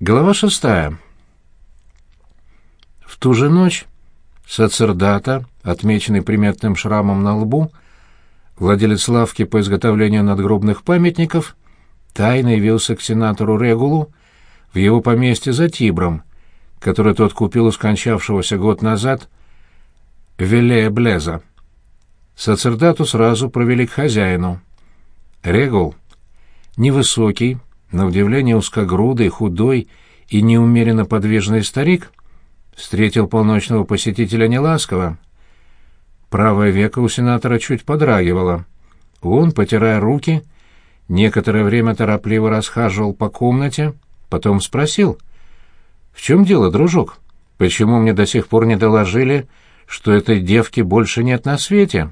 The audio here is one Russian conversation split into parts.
Глава шестая. В ту же ночь сацердата, отмеченный приметным шрамом на лбу, владелец лавки по изготовлению надгробных памятников, тайно явился к сенатору Регулу в его поместье за Тибром, которое тот купил у скончавшегося год назад Велея Блеза. Сацердату сразу провели к хозяину. Регул, невысокий, на удивление узкогрудый, худой и неумеренно подвижный старик встретил полночного посетителя неласково. Правое веко у сенатора чуть подрагивало. Он, потирая руки, некоторое время торопливо расхаживал по комнате, потом спросил. «В чем дело, дружок? Почему мне до сих пор не доложили, что этой девки больше нет на свете?»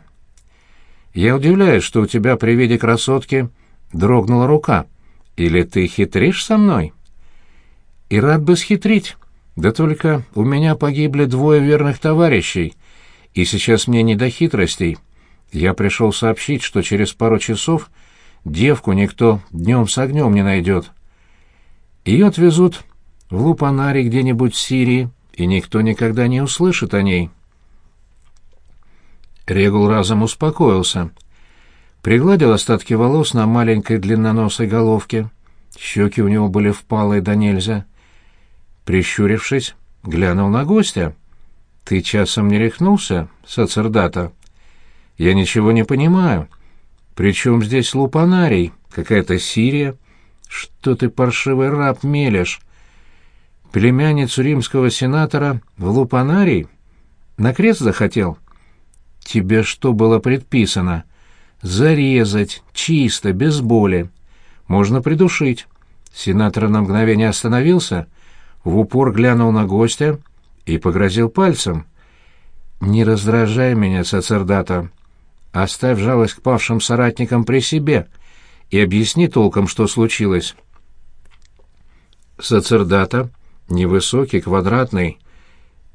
«Я удивляюсь, что у тебя при виде красотки дрогнула рука». Или ты хитришь со мной? И рад бы схитрить. Да только у меня погибли двое верных товарищей, и сейчас мне не до хитростей. Я пришел сообщить, что через пару часов девку никто днем с огнем не найдет. Ее отвезут в Лупанари где-нибудь в Сирии, и никто никогда не услышит о ней. Регул разом успокоился — пригладил остатки волос на маленькой длинноносой головке. Щеки у него были впалые да нельзя. Прищурившись, глянул на гостя. «Ты часом не рехнулся, сацердата?» «Я ничего не понимаю. Причем здесь лупанарий, какая-то Сирия? Что ты, паршивый раб, мелешь? Племянницу римского сенатора в лупанарий? На крест захотел?» «Тебе что было предписано?» Зарезать, чисто, без боли. Можно придушить. Сенатор на мгновение остановился, в упор глянул на гостя и погрозил пальцем. «Не раздражай меня, сацердата. Оставь жалость к павшим соратникам при себе и объясни толком, что случилось». Сацердата, невысокий, квадратный,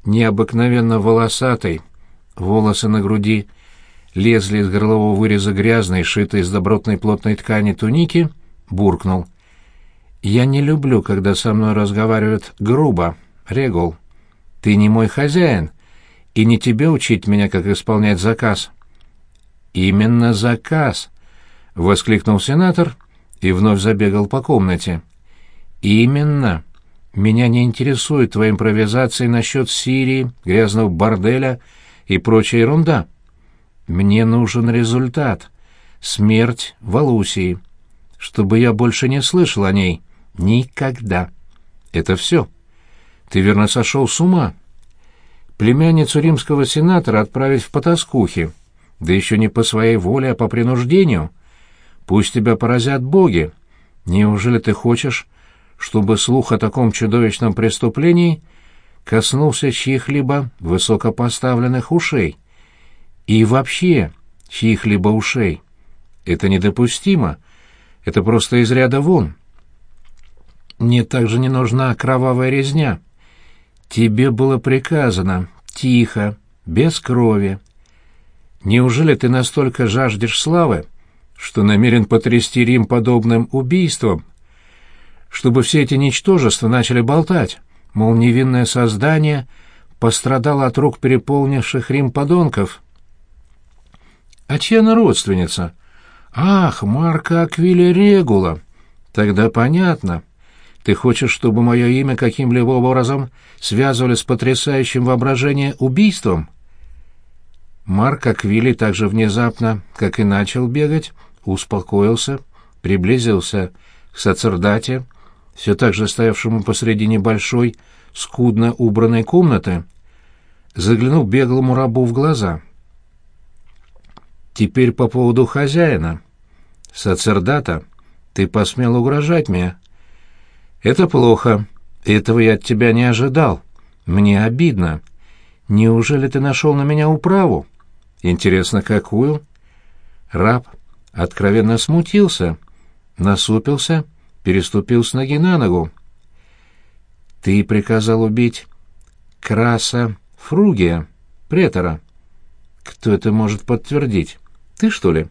необыкновенно волосатый, волосы на груди — лезли из горлового выреза грязной, шитой из добротной плотной ткани туники, буркнул. «Я не люблю, когда со мной разговаривают грубо, Регул. Ты не мой хозяин, и не тебе учить меня, как исполнять заказ». «Именно заказ!» — воскликнул сенатор и вновь забегал по комнате. «Именно! Меня не интересует твоя импровизация насчет Сирии, грязного борделя и прочая ерунда». Мне нужен результат. Смерть в Алусии. Чтобы я больше не слышал о ней. Никогда. Это все. Ты верно сошел с ума. Племянницу римского сенатора отправить в потаскухи. Да еще не по своей воле, а по принуждению. Пусть тебя поразят боги. Неужели ты хочешь, чтобы слух о таком чудовищном преступлении коснулся чьих-либо высокопоставленных ушей? И вообще, чьих-либо ушей. Это недопустимо. Это просто из ряда вон. Мне также не нужна кровавая резня. Тебе было приказано тихо, без крови. Неужели ты настолько жаждешь славы, что намерен потрясти Рим подобным убийством, чтобы все эти ничтожества начали болтать, мол, невинное создание пострадало от рук переполнивших Рим подонков?» А чья она родственница? Ах, Марка Аквилия Регула. Тогда понятно. Ты хочешь, чтобы мое имя каким-либо образом связывали с потрясающим воображение убийством? Марк Аквилий также внезапно, как и начал бегать, успокоился, приблизился к сацердате, все так же стоявшему посреди небольшой, скудно убранной комнаты, заглянул беглому рабу в глаза — Теперь по поводу хозяина. Сацердата, ты посмел угрожать мне. Это плохо. Этого я от тебя не ожидал. Мне обидно. Неужели ты нашел на меня управу? Интересно, какую? Раб откровенно смутился, насупился, переступил с ноги на ногу. Ты приказал убить Краса Фругия, претора. Кто это может подтвердить? Ты, что ли?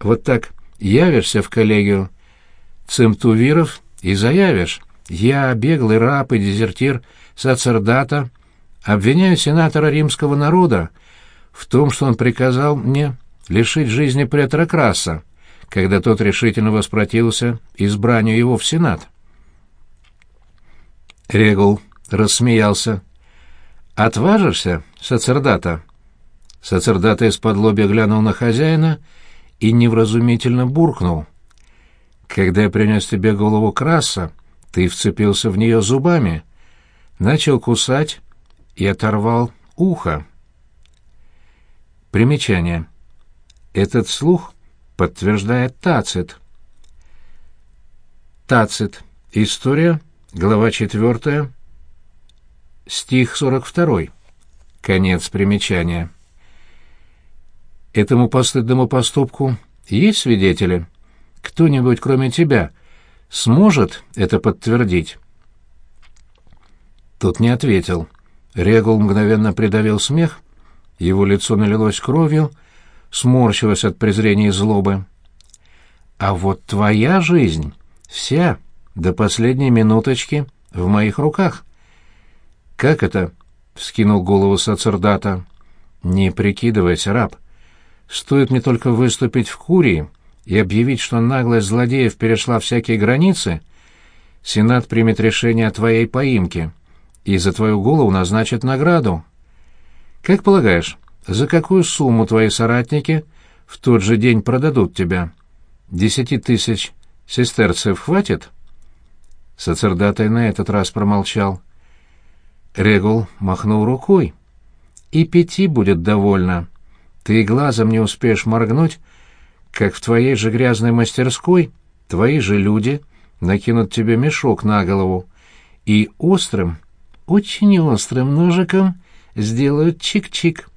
Вот так явишься в коллегию Цемтувиров и заявишь. Я, беглый раб и дезертир сацердата, обвиняю сенатора римского народа в том, что он приказал мне лишить жизни претора Краса, когда тот решительно воспротивился избранию его в Сенат. Регул рассмеялся. «Отважишься, сацердата?» Сацердата из-под лобья глянул на хозяина и невразумительно буркнул. «Когда я принес тебе голову краса, ты вцепился в нее зубами, начал кусать и оторвал ухо». Примечание. Этот слух подтверждает Тацит. Тацит. История, глава 4, стих 42. Конец примечания. Этому постыдному поступку есть свидетели? Кто-нибудь, кроме тебя, сможет это подтвердить?» Тот не ответил. Регул мгновенно придавил смех, его лицо налилось кровью, сморщилось от презрения и злобы. «А вот твоя жизнь, вся, до последней минуточки, в моих руках». «Как это?» — вскинул голову сацердата. «Не прикидывайся, раб. Стоит мне только выступить в Курии и объявить, что наглость злодеев перешла всякие границы, Сенат примет решение о твоей поимке и за твою голову назначит награду. Как полагаешь, за какую сумму твои соратники в тот же день продадут тебя? Десяти тысяч сестерцев хватит?» Сацердатай на этот раз промолчал. Регул махнул рукой. «И пяти будет довольно. Ты глазом не успеешь моргнуть, как в твоей же грязной мастерской твои же люди накинут тебе мешок на голову и острым, очень острым ножиком сделают чик-чик.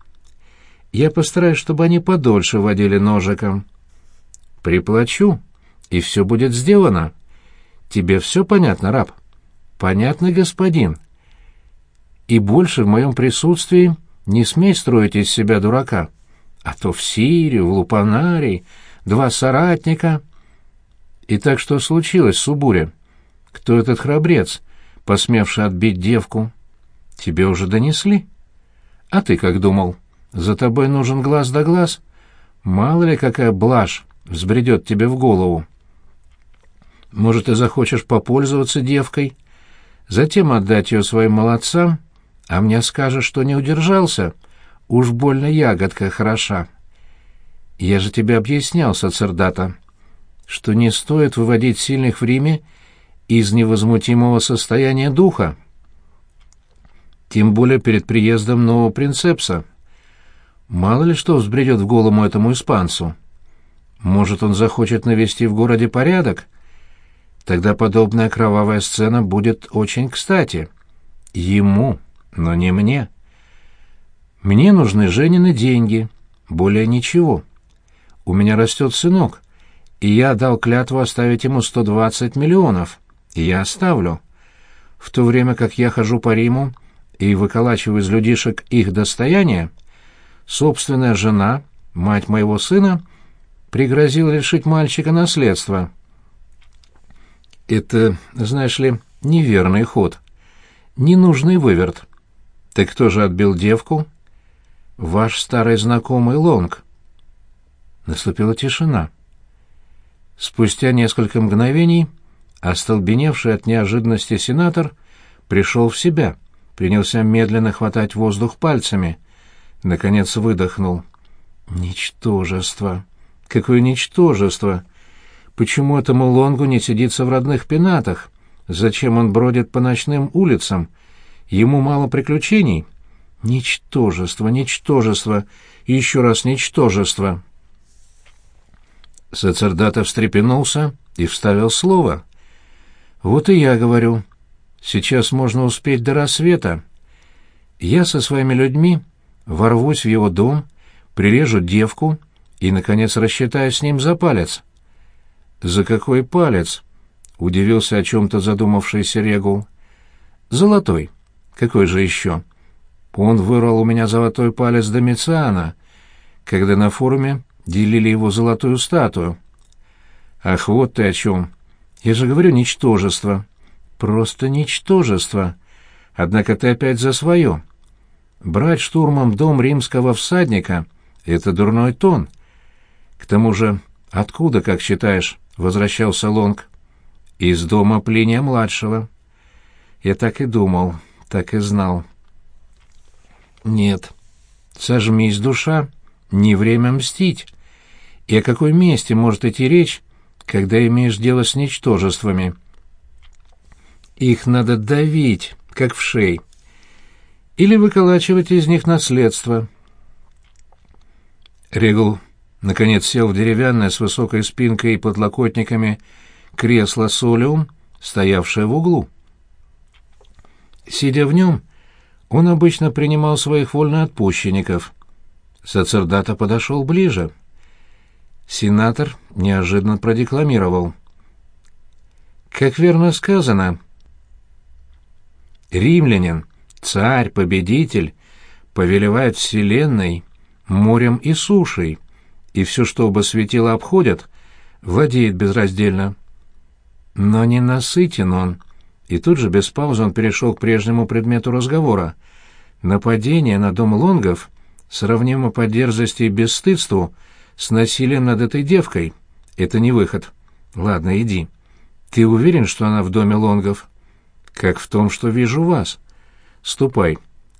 Я постараюсь, чтобы они подольше водили ножиком. Приплачу, и все будет сделано. Тебе все понятно, раб? Понятно, господин. И больше в моем присутствии не смей строить из себя дурака а то в Сирию, в Лупанарий, два соратника. И так что случилось, Субуре? Кто этот храбрец, посмевший отбить девку? Тебе уже донесли? А ты как думал? За тобой нужен глаз да глаз? Мало ли какая блажь взбредет тебе в голову. Может, ты захочешь попользоваться девкой, затем отдать ее своим молодцам, а мне скажешь, что не удержался — Уж больно ягодка хороша. Я же тебе объяснял, сацердата, что не стоит выводить сильных в Риме из невозмутимого состояния духа. Тем более перед приездом нового принцепса. Мало ли что взбредет в голову этому испанцу. Может, он захочет навести в городе порядок? Тогда подобная кровавая сцена будет очень кстати. Ему, но не мне. Мне нужны Женины деньги, более ничего. У меня растет сынок, и я дал клятву оставить ему 120 миллионов, и я оставлю. В то время как я хожу по Риму и выколачиваю из людишек их достояние, собственная жена, мать моего сына, пригрозила лишить мальчика наследства. Это, знаешь ли, неверный ход. Ненужный выверт. Так кто же отбил девку? Ваш старый знакомый Лонг». Наступила тишина. Спустя несколько мгновений остолбеневший от неожиданности сенатор пришел в себя, принялся медленно хватать воздух пальцами, наконец выдохнул. «Ничтожество! Какое ничтожество! Почему этому Лонгу не сидится в родных пенатах? Зачем он бродит по ночным улицам? Ему мало приключений?» Ничтожество, ничтожество, еще раз ничтожество. Сацердата встрепенулся и вставил слово. Вот и я говорю. Сейчас можно успеть до рассвета. Я со своими людьми ворвусь в его дом, прирежу девку и, наконец, рассчитаю с ним за палец. «За какой палец?» — удивился о чем-то задумавшийся Регул. «Золотой. Какой же еще?» Он вырвал у меня золотой палец Домициана, когда на форуме делили его золотую статую. Ах, вот ты о чем. Я же говорю, ничтожество. просто ничтожество. Однако ты опять за свое. Брать штурмом дом римского всадника — это дурной тон. К тому же, откуда, как считаешь, возвращался Лонг? Из дома Плиния-младшего. Я так и думал, так и знал. Нет, сожмись, душа, не время мстить. И о какой месте может идти речь, когда имеешь дело с ничтожествами? Их надо давить, как в шей, или выколачивать из них наследство. Регул, наконец, сел в деревянное с высокой спинкой и подлокотниками кресло солиум, стоявшее в углу. Сидя в нем, он обычно принимал своих вольноотпущенников. Сацердата подошел ближе. Сенатор неожиданно продекламировал. «Как верно сказано, римлянин, царь, победитель, повелевает вселенной, морем и сушей, и все, что оба светила обходят, владеет безраздельно. Но не насытен он, и тут же без паузы он перешел к прежнему предмету разговора. Нападение на дом Лонгов сравнимо по дерзости и бесстыдству с насилием над этой девкой. Это не выход. Ладно, иди. Ты уверен, что она в доме Лонгов? Как в том, что вижу вас. Ступай,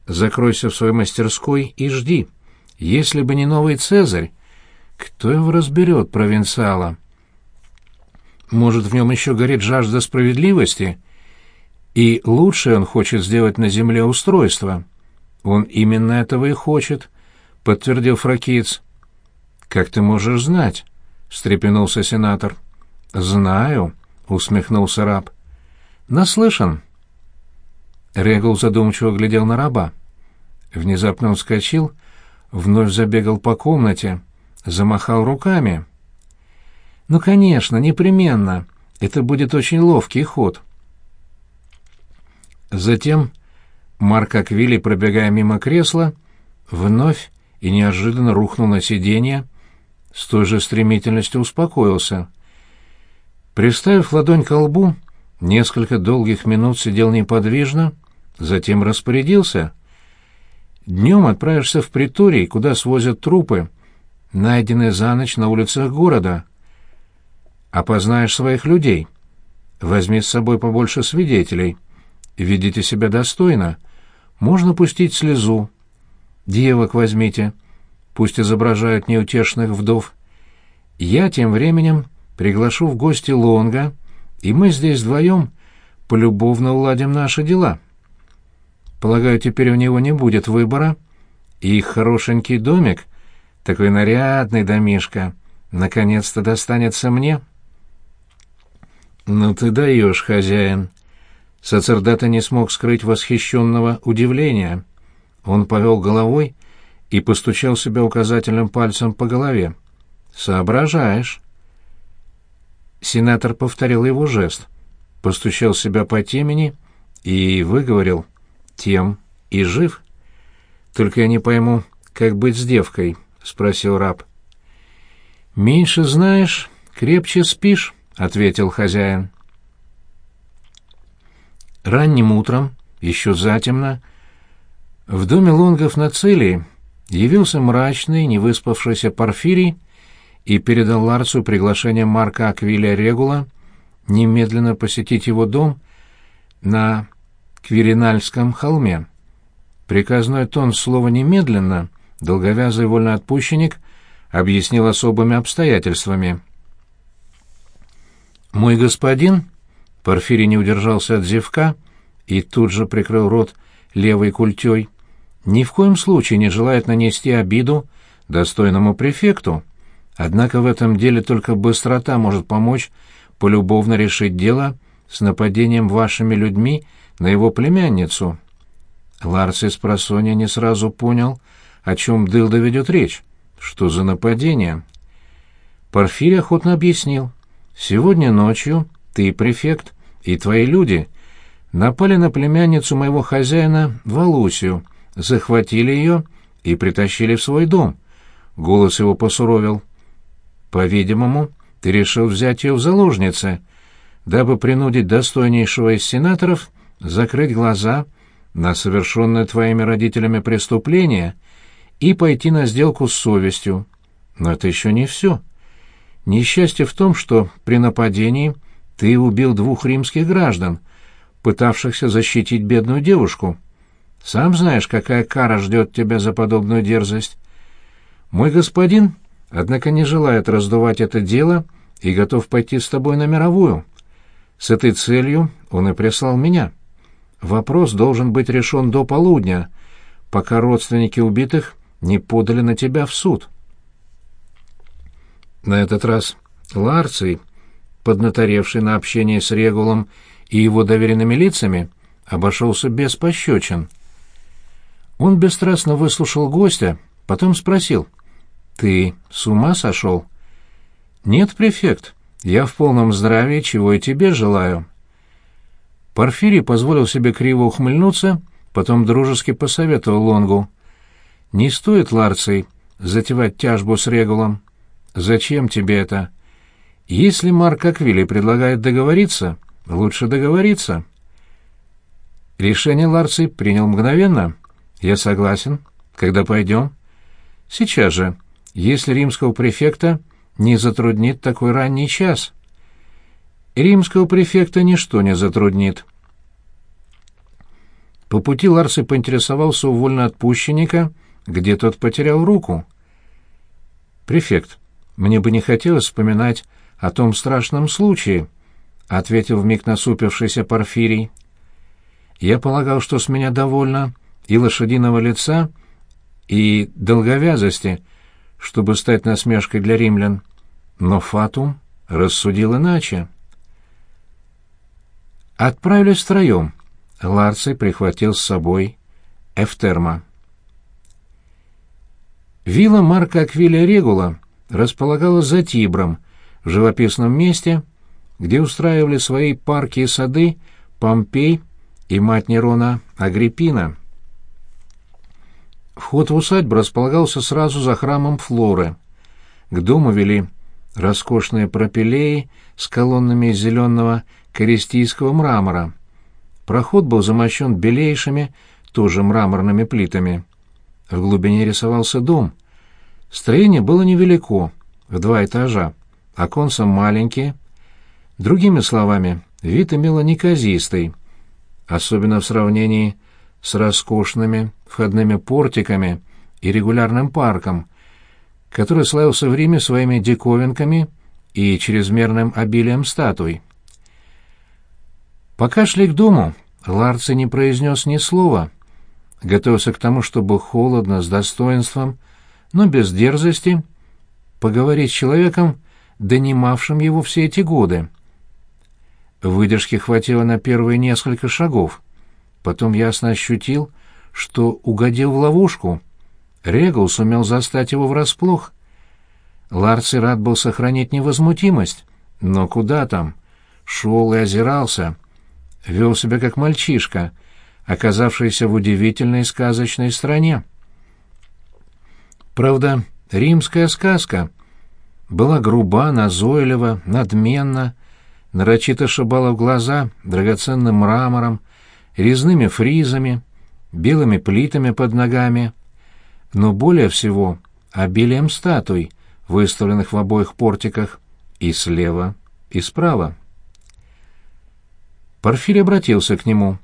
закройся в своей мастерской и жди. Если бы не новый Цезарь, кто его разберет, провинциала? Может, в нем еще горит жажда справедливости? И лучшее он хочет сделать на земле устройство. Он именно этого и хочет, — подтвердил фракиец. «Как ты можешь знать?» — встрепенулся сенатор. «Знаю», — усмехнулся раб. «Наслышан». Регул задумчиво глядел на раба. Внезапно он вскочил, вновь забегал по комнате, замахал руками. «Ну, конечно, непременно. Это будет очень ловкий ход». Затем Марк Аквили, пробегая мимо кресла, вновь и неожиданно рухнул на сиденье, с той же стремительностью успокоился. Приставив ладонь к лбу, несколько долгих минут сидел неподвижно, затем распорядился. «Днем отправишься в приторий, куда свозят трупы, найденные за ночь на улицах города. Опознаешь своих людей. Возьми с собой побольше свидетелей. Ведите себя достойно. Можно пустить слезу. Девок возьмите. Пусть изображают неутешных вдов. Я тем временем приглашу в гости Лонга, и мы здесь вдвоем полюбовно уладим наши дела. Полагаю, теперь у него не будет выбора, и их хорошенький домик, такой нарядный домишко, наконец-то достанется мне. «Ну ты даешь, хозяин!» Сацердата не смог скрыть восхищенного удивления. Он повел головой и постучал себя указательным пальцем по голове. «Соображаешь». Сенатор повторил его жест, постучал себя по темени и выговорил «тем и жив». «Только я не пойму, как быть с девкой?» — спросил раб. «Меньше знаешь, крепче спишь», — ответил хозяин. Ранним утром, еще затемно, в доме Лонгов на Цилии явился мрачный, невыспавшийся Порфирий и передал Ларцу приглашение Марка Аквилия Регула немедленно посетить его дом на Квиринальском холме. Приказной тон слова «немедленно» долговязый вольноотпущенник объяснил особыми обстоятельствами. «Мой господин», — Порфирий не удержался от зевка и тут же прикрыл рот левой культей, — ни в коем случае не желает нанести обиду достойному префекту. Однако в этом деле только быстрота может помочь полюбовно решить дело с нападением вашими людьми на его племянницу. Ларс из просонья не сразу понял, о чем Дылда ведет речь. Что за нападение? Порфирий охотно объяснил. Сегодня ночью ты, префект, и твои люди напали на племянницу моего хозяина Валусию, захватили ее и притащили в свой дом. Голос его посуровил. «По-видимому, ты решил взять ее в заложницы. дабы принудить достойнейшего из сенаторов закрыть глаза на совершенное твоими родителями преступление и пойти на сделку с совестью. Но это еще не все. Несчастье в том, что при нападении ты убил двух римских граждан, пытавшихся защитить бедную девушку. Сам знаешь, какая кара ждет тебя за подобную дерзость. Мой господин, однако, не желает раздувать это дело и готов пойти с тобой на мировую. С этой целью он и прислал меня. Вопрос должен быть решен до полудня, пока родственники убитых не подали на тебя в суд. На этот раз Ларций, поднаторевший на общении с Регулом и его доверенными лицами, обошелся без пощечин. Он бесстрастно выслушал гостя, потом спросил, «Ты с ума сошел?» «Нет, префект, я в полном здравии, чего и тебе желаю». Порфирий позволил себе криво ухмыльнуться, потом дружески посоветовал Лонгу. «Не стоит, Ларций, затевать тяжбу с Регулом. Зачем тебе это? Если Марк Аквили предлагает договориться, лучше договориться». Решение Ларций принял мгновенно. «Я согласен. Когда пойдем?» «Сейчас же, если римского префекта не затруднит такой ранний час. Римского префекта ничто не затруднит. По пути Ларсый поинтересовался у вольноотпущенника, где тот потерял руку. «Префект, мне бы не хотелось вспоминать о том страшном случае», — ответил вмиг насупившийся Порфирий. «Я полагал, что с меня довольно и лошадиного лица, и долговязости, чтобы стать насмешкой для римлян. Но Фатум рассудил иначе. Отправились втроем. Ларций прихватил с собой Эфтерма. Вилла Марка Аквилия Регула располагалась за Тибром, в живописном месте, где устраивали свои парки и сады Помпей и мать Нерона Агриппина. Вход в усадьбу располагался сразу за храмом Флоры. К дому вели роскошные пропилеи с колоннами из зеленого користийского мрамора. Проход был замощен белейшими, тоже мраморными плитами. В глубине рисовался дом. Строение было невелико, в два этажа, оконца маленькие. Другими словами, вид имело неказистый, особенно в сравнении с роскошными входными портиками и регулярным парком, который славился в Риме своими диковинками и чрезмерным обилием статуй. Пока шли к дому, Ларци не произнес ни слова, готовился к тому, чтобы холодно, с достоинством, но без дерзости, поговорить с человеком, донимавшим его все эти годы. Выдержки хватило на первые несколько шагов. Потом ясно ощутил, что угодил в ловушку — Регул сумел застать его врасплох. Ларци рад был сохранить невозмутимость, но куда там? Шел и озирался, вел себя как мальчишка, оказавшийся в удивительной сказочной стране. Правда, римская сказка была груба, назойлива, надменна, нарочито шибала в глаза драгоценным мрамором, резными фризами, белыми плитами под ногами — но более всего обилием статуй, выставленных в обоих портиках, и слева, и справа. Порфирий обратился к нему.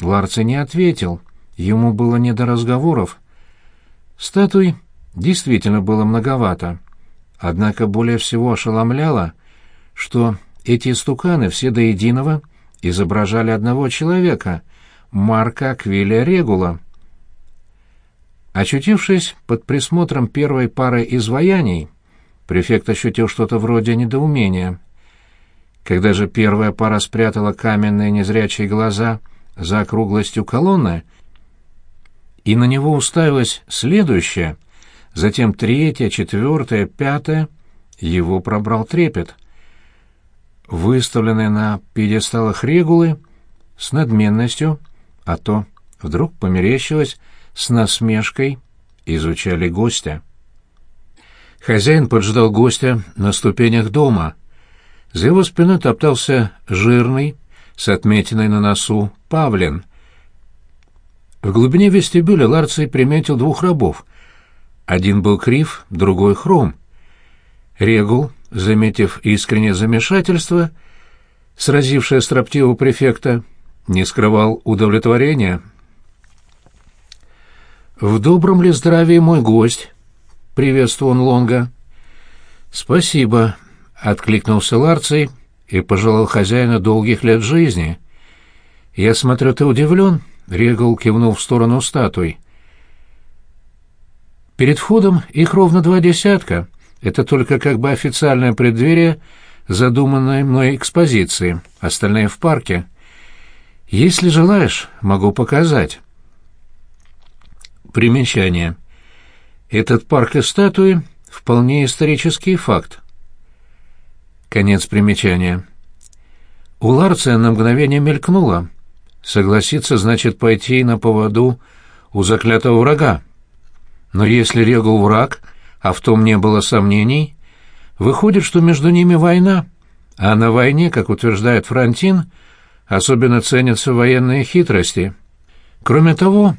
Ларци не ответил, ему было не до разговоров. Статуй действительно было многовато, однако более всего ошеломляло, что эти стуканы все до единого изображали одного человека, Марка Аквилия Регула — Очутившись под присмотром первой пары изваяний, префект ощутил что-то вроде недоумения. Когда же первая пара спрятала каменные незрячие глаза за округлостью колонны, и на него уставилась следующая, затем третья, четвертая, пятая, его пробрал трепет. Выставленные на пьедесталах регулы с надменностью, а то вдруг померещилось, с насмешкой изучали гостя. Хозяин поджидал гостя на ступенях дома. За его спиной топтался жирный, с отметиной на носу, Павлин. В глубине вестибюля Ларций приметил двух рабов. Один был крив, другой хром. Регул, заметив искреннее замешательство, сразившее строптивого префекта, не скрывал удовлетворения. «В добром ли здравии мой гость?» — приветствовал он Лонга. «Спасибо», — откликнулся Ларций и пожелал хозяина долгих лет жизни. «Я смотрю, ты удивлен?» — Регул кивнул в сторону статуй. «Перед входом их ровно два десятка. Это только как бы официальное преддверие задуманной мной экспозиции. Остальные в парке. Если желаешь, могу показать». Примечание. Этот парк и статуи — вполне исторический факт. Конец примечания. У Ларция на мгновение мелькнуло. Согласиться значит пойти на поводу у заклятого врага. Но если Регул враг, а в том не было сомнений, выходит, что между ними война, а на войне, как утверждает Франтин, особенно ценятся военные хитрости. Кроме того,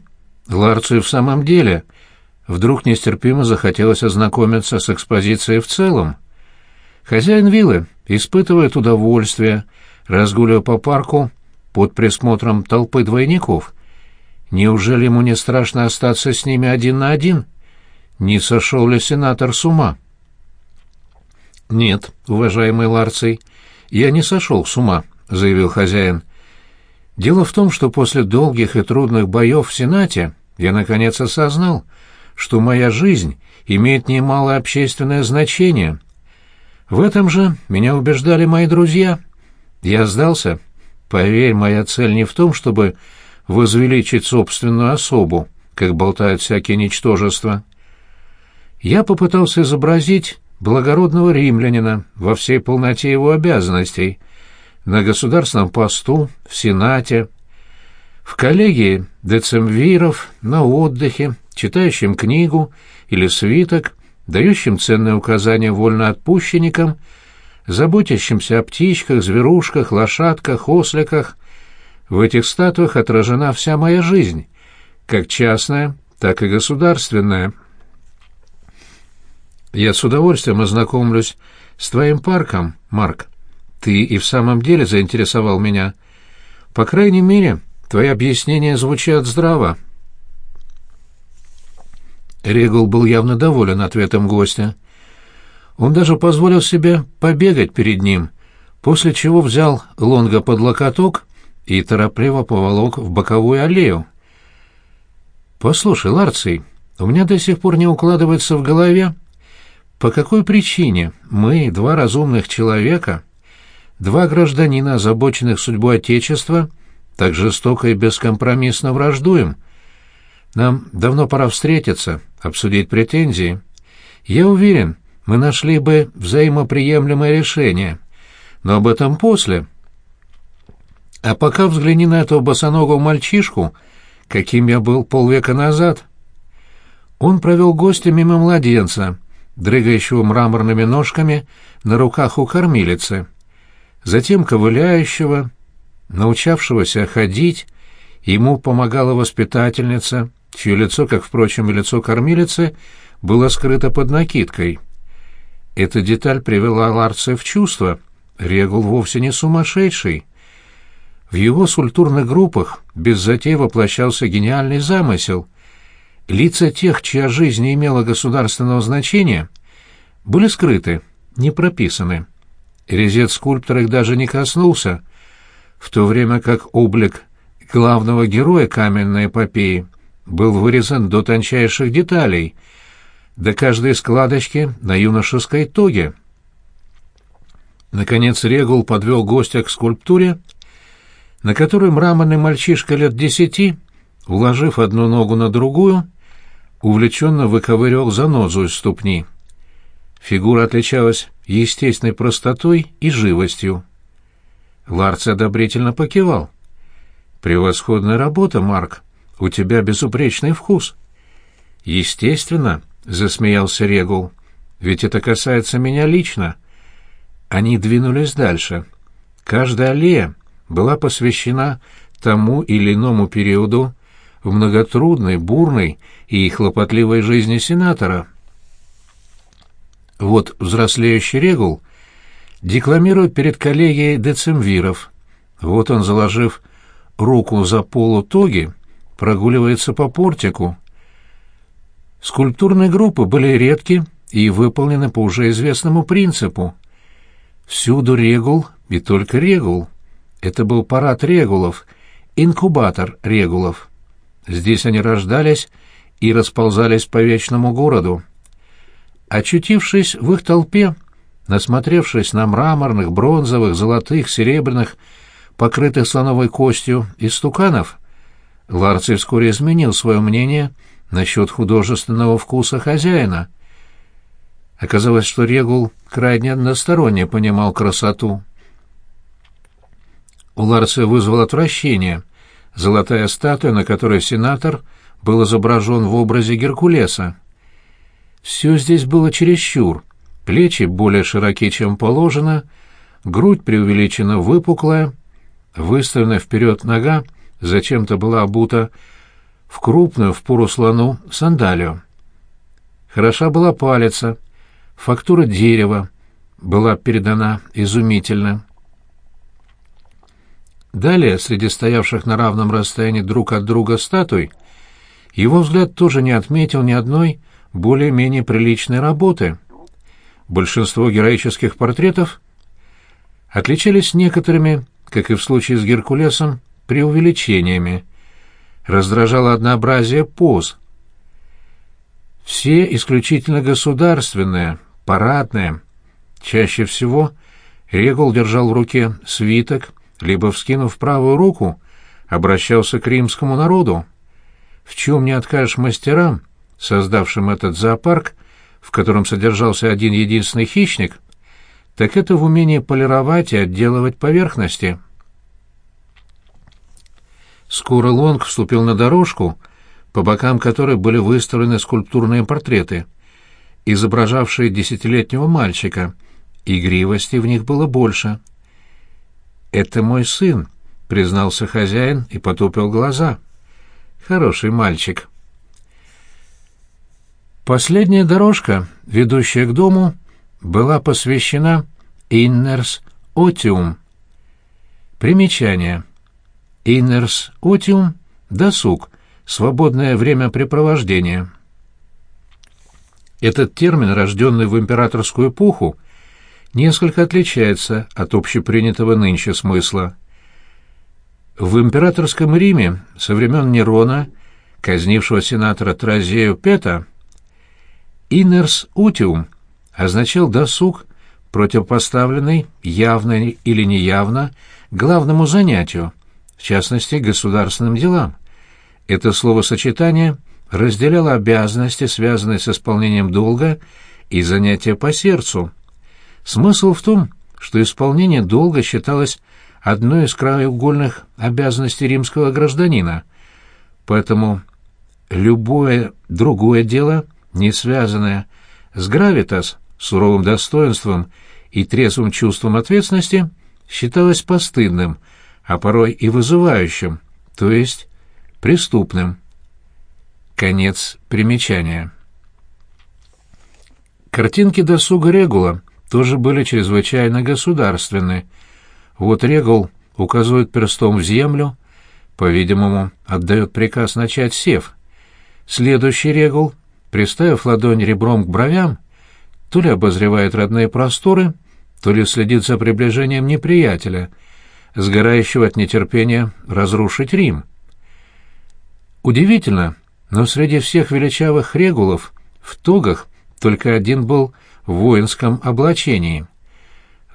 Ларцию в самом деле вдруг нестерпимо захотелось ознакомиться с экспозицией в целом. Хозяин виллы испытывает удовольствие, разгуливая по парку под присмотром толпы двойников. Неужели ему не страшно остаться с ними один на один? Не сошел ли сенатор с ума? «Нет, уважаемый Ларций, я не сошел с ума», — заявил хозяин. «Дело в том, что после долгих и трудных боев в Сенате я наконец осознал, что моя жизнь имеет немалое общественное значение, в этом же меня убеждали мои друзья. Я сдался. Поверь, моя цель не в том, чтобы возвеличить собственную особу, как болтают всякие ничтожества. Я попытался изобразить благородного римлянина во всей полноте его обязанностей, на государственном посту, в Сенате, в коллегии децемвиров, на отдыхе, читающим книгу или свиток, дающим ценные указания вольноотпущенникам, заботящимся о птичках, зверушках, лошадках, осликах. В этих статуях отражена вся моя жизнь, как частная, так и государственная. Я с удовольствием ознакомлюсь с твоим парком, Марк. Ты и в самом деле заинтересовал меня. По крайней мере, твои объяснения звучат здраво. Регул был явно доволен ответом гостя. Он даже позволил себе побегать перед ним, после чего взял Лонга под локоток и торопливо поволок в боковую аллею. «Послушай, Ларций, у меня до сих пор не укладывается в голове, по какой причине мы, два разумных человека, два гражданина, озабоченных судьбой Отечества, так жестоко и бескомпромиссно враждуем?» Нам давно пора встретиться, обсудить претензии. Я уверен, мы нашли бы взаимоприемлемое решение. Но об этом после. А пока взгляни на этого босоногого мальчишку, каким я был полвека назад. Он провел гостя мимо младенца, дрыгающего мраморными ножками на руках у кормилицы, затем ковыляющего, научавшегося ходить, ему помогала воспитательница — чье лицо, как, впрочем, и лицо кормилицы, было скрыто под накидкой. Эта деталь привела Ларца в чувство. Регул вовсе не сумасшедший. В его сультурных группах без затей воплощался гениальный замысел. Лица тех, чья жизнь не имела государственного значения, были скрыты, не прописаны. Резец скульптора их даже не коснулся, в то время как облик главного героя каменной эпопеи был вырезан до тончайших деталей, до каждой складочки на юношеской тоге. Наконец Регул подвел гостя к скульптуре, на которой мраморный мальчишка лет десяти, уложив одну ногу на другую, увлеченно выковырял занозу из ступни. Фигура отличалась естественной простотой и живостью. Ларц одобрительно покивал. «Превосходная работа, Марк», у тебя безупречный вкус». «Естественно», — засмеялся Регул, — «ведь это касается меня лично. Они двинулись дальше. Каждая аллея была посвящена тому или иному периоду в многотрудной, бурной и хлопотливой жизни сенатора. Вот взрослеющий Регул декламирует перед коллегией децимвиров. Вот он, заложив руку за полу тоги, прогуливается по портику. Скульптурные группы были редки и выполнены по уже известному принципу. Всюду регул и только регул. Это был парад регулов, инкубатор регулов. Здесь они рождались и расползались по вечному городу. Очутившись в их толпе, насмотревшись на мраморных, бронзовых, золотых, серебряных, покрытых слоновой костью истуканов, Ларций вскоре изменил свое мнение насчет художественного вкуса хозяина. Оказалось, что Регул крайне односторонне понимал красоту. У Ларция вызвал отвращение золотая статуя, на которой сенатор был изображен в образе Геркулеса. Все здесь было чересчур. Плечи более широки, чем положено, грудь преувеличенно выпуклая, выставленная вперед нога зачем-то была обута в крупную, в пору слону, сандалию. Хороша была палица, фактура дерева была передана изумительно. Далее, среди стоявших на равном расстоянии друг от друга статуй, его взгляд тоже не отметил ни одной более-менее приличной работы. Большинство героических портретов отличались некоторыми, как и в случае с Геркулесом, преувеличениями. Раздражало однообразие поз. Все исключительно государственные, парадные. Чаще всего Регул держал в руке свиток, либо, вскинув правую руку, обращался к римскому народу. В чем не откажешь мастерам, создавшим этот зоопарк, в котором содержался один единственный хищник, так это в умении полировать и отделывать поверхности. Скоро Лонг вступил на дорожку, по бокам которой были выставлены скульптурные портреты, изображавшие десятилетнего мальчика. Игривости в них было больше — «Это мой сын», — признался хозяин и потупил глаза. «Хороший мальчик». Последняя дорожка, ведущая к дому, была посвящена Иннерс Отиум. Примечание. Иннерс Отиум — досуг, свободное времяпрепровождение. Этот термин, рожденный в императорскую эпоху, несколько отличается от общепринятого нынче смысла. В императорском Риме со времен Нерона, казнившего сенатора Тразею Пета, «инерс утиум» означал досуг, противопоставленный явно или неявно главному занятию, в частности, государственным делам. Это словосочетание разделяло обязанности, связанные с исполнением долга, и занятия по сердцу – Смысл в том, что исполнение долга считалось одной из краеугольных обязанностей римского гражданина, поэтому любое другое дело, не связанное с гравитас, суровым достоинством и трезвым чувством ответственности, считалось постыдным, а порой и вызывающим, то есть преступным. Конец примечания. Картинки досуга Регула — тоже были чрезвычайно государственны. Вот Регул указывает перстом в землю, по-видимому, отдает приказ начать сев. Следующий Регул, приставив ладонь ребром к бровям, то ли обозревает родные просторы, то ли следит за приближением неприятеля, сгорающего от нетерпения разрушить Рим. Удивительно, но среди всех величавых регулов в тогах только один был в воинском облачении.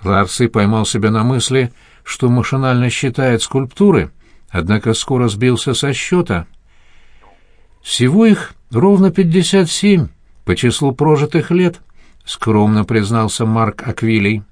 Ларси поймал себя на мысли, что машинально считает скульптуры, однако скоро сбился со счета. Всего их ровно пятьдесят семь по числу прожитых лет, скромно признался Марк Аквилий.